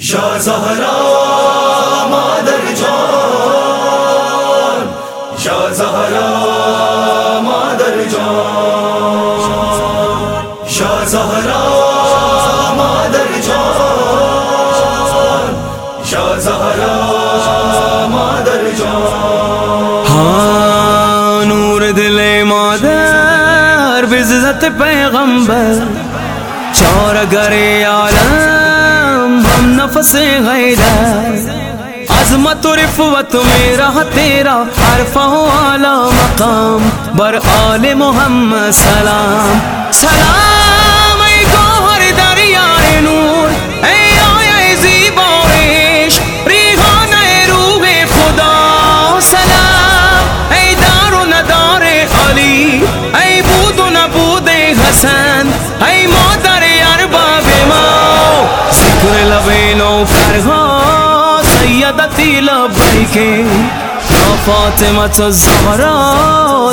یا زہرا مادر جان یا زہرا مادر جان یا زہرا مادر جان یا زہرا مادر جان۔ ہاں نور دل مادر بزت پیغمبر، چار گرے عالم نفس غیرہ، عظمت و رفوت میرا، تیرا عرفہ اعلی مقام، بر آل محمد سلام سلام۔ سیدتی لبیکے یا فاطمة الزہرا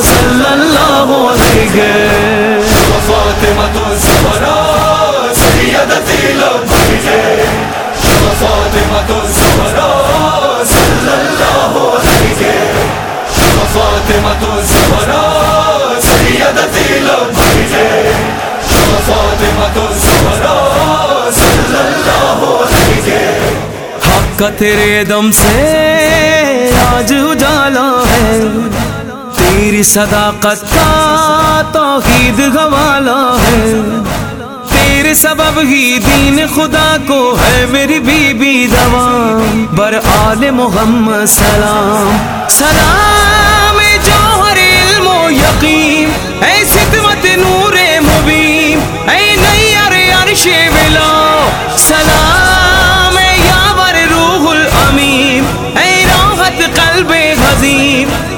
صلی اللہ علیہ۔ فاطمة الزهراء سيدتي لبيك يا فاطمة الزهراء صلى الله عليك يا فاطمة کا تیرے دم سے، آج اجالا ہے۔ تیری صداقت کا توحید گوالا ہے۔ تیرے سبب ہی دین خدا کو ہے میری بی بی دوام بر آل محمد سلام۔ سلام اے جوہر علم و یقین۔ اے ستمت نور مبین۔ اے نیر عرش بلا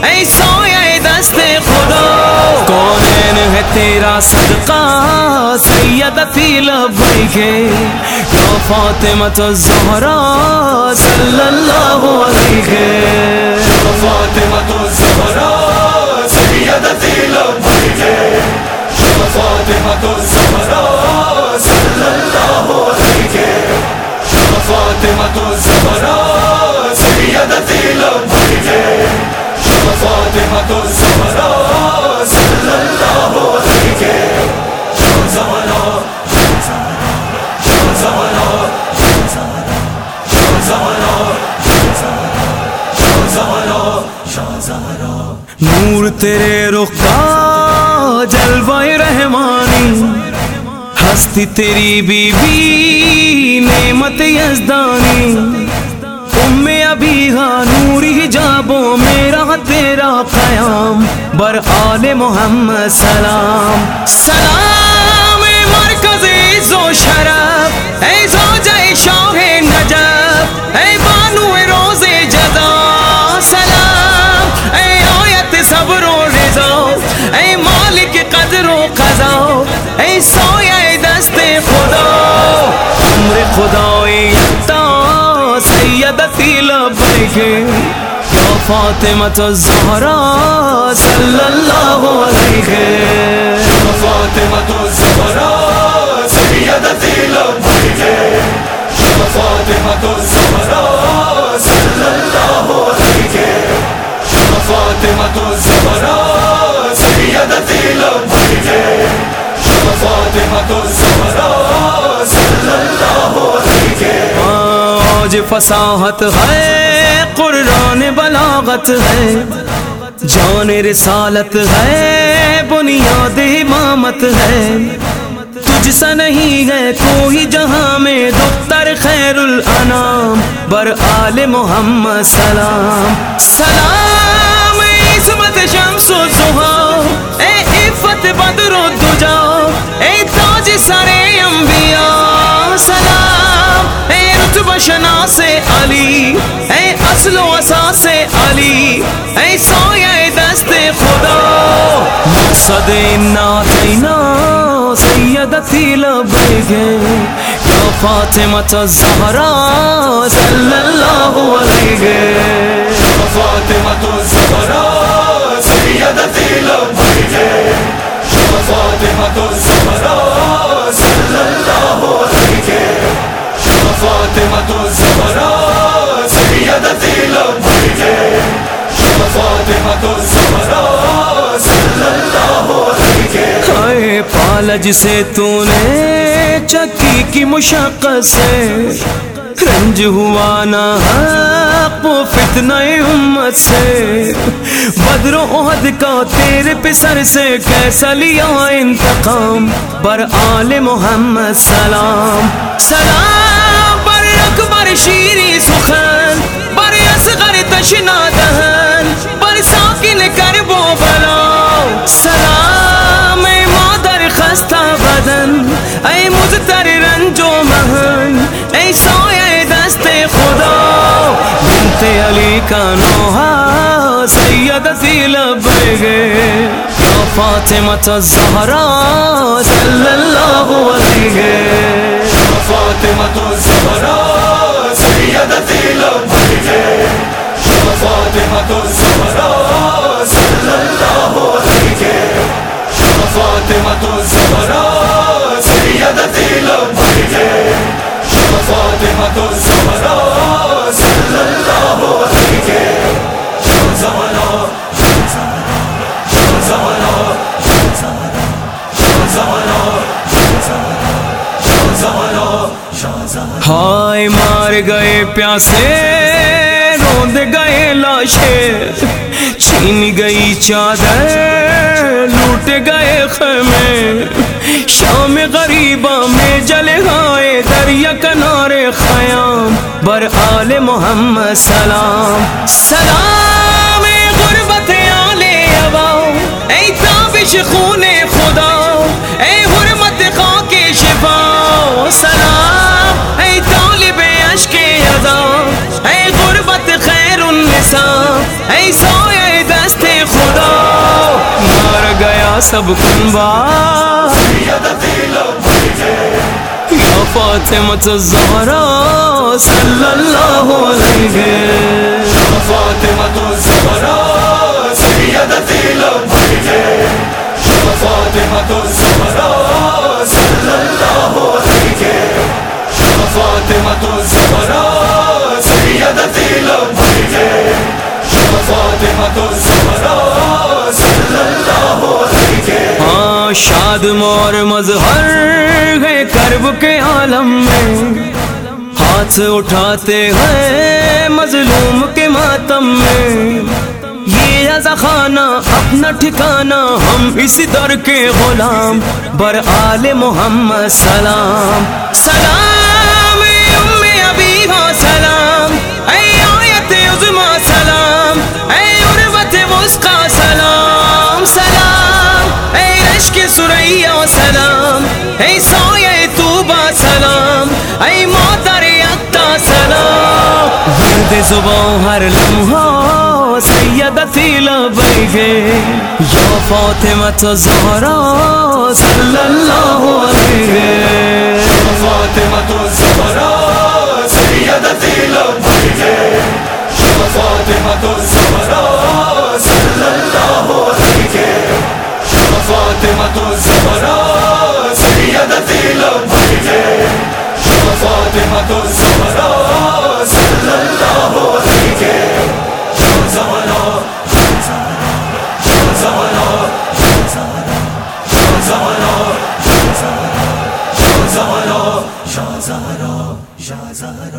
حزین اے سایہ دست خدا۔ کونین ہے تیرا صدقہ، سید سیدتی لبیک یا فاطمة الزہرا صلی اللہ علیہ يا فاطمة الزهراء سيدتي لبيك يا فاطمة الزهراء صلى الله عليك يا فاطمة الزهراء سيدتي نور تیرے رخ کا جلوہ رحمانی، ہستی تیری بی بی نعمت یزدانی۔ ام ابھی ہاں نوری حجابوں میرا تیرا قیام بر آل محمد سلام۔ سلام مرکز عز و عمر تا سیدتی لبیک یا فاطمة الزہرا صلی اللہ علیہ يا فاطمة الزهراء سیدتی آج فصاحت ہے، قرآن بلاغت ہے۔ جان رسالت ہے، بنیاد امامت ہے۔ تجھ سا نہیں ہے کوئی جہاں میں دختر خیر الانام۔ بر آل محمد سلام۔ سلام، عصمت شمس و زہا اے عفت بدر و دجا۔ اے تاج سر انبیاء۔ سلام اے رتبہ شناس علی، اے اصل و اساس علی، اے سایہ دست خدا۔ مقصد ناتینا سیدتی لبیک یا فاطمة الزہرا صلی اللہ علیہ۔ يا فاطمة الزهراء سيدتي لبيك يا جسے تو نے چکی کی مشقت سے۔ رنج ہوا نہ حق و فتنہ امت سے۔ بدر و عہد کا تیرے پسر سے کیسا لیا انتقام؟ بر آل محمد سلام۔ سلام، بر اکبر شیری سخن۔ بر اصغر تشنا دہن۔ بر ساکن کربو بلا۔ سلام۔ مادر بدن اے مزتر رنج و مہن اے سایہ دست خدا بنت علی کا نوحہ سیدتی لبگے یا فاطمہ الزہرا صلی اللہ علیہ فاطمة الزهراء گئے پیاسے، روند گئے لاشے۔ چھین گئی چادر، لوٹ گئے خیمے۔ شام غریبہ میں جلے گائے دریا کنارے خیام۔ بر آل محمد سلام۔ سلام غربت آل ابا اے تابش خون سب کنبا۔ سيدتي لبيك یا فاطمة الزہرا صلی اللہ علیہ۔ يا فاطمة الزهراء سيدتي لبيك يا فاطمة الزهراء صلى الله مور مظہر گئے کرب کے عالم میں۔ ہاتھ اٹھاتے ہیں مظلوم کے ماتم میں۔ یہ خانہ، اپنا ٹھکانہ، ہم اسی در کے غلام، بر آل محمد سلام۔ سلام۔ ورد ہر لمحہ سیدتی لبیگے یا فاطمت زہرا صلی اللہ علیہ۔ فاطمة الزهراء سيدتي لبيك يا فاطمة الزهراء صلى يا